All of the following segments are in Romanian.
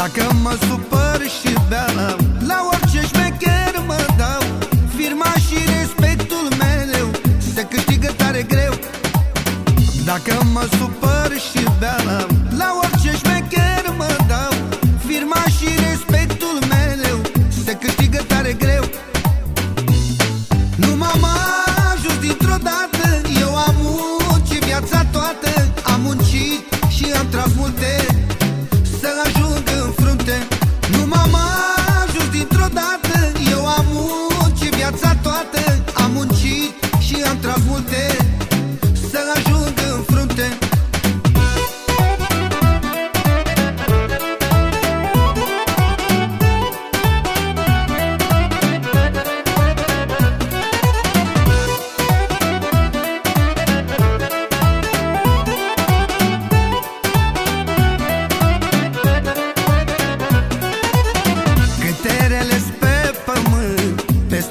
Dacă mă supăr și beau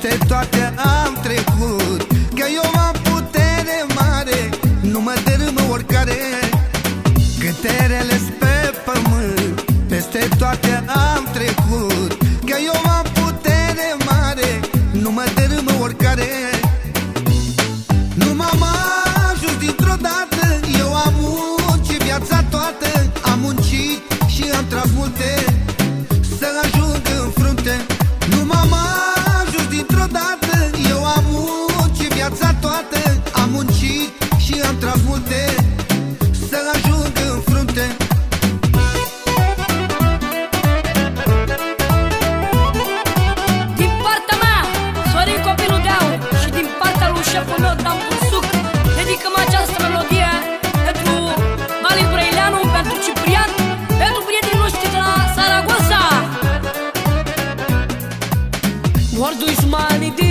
peste toate am trecut. Că eu am putere mare, nu mă dărâmă oricare. Câte rele pe pământ, peste toate am șeful meu Dan Bursuc Dedicăm această melodie pentru Mali Brăileanu, pentru Ciprian Pentru prietenii noștri de la Saragossa. Nordul Ismailidin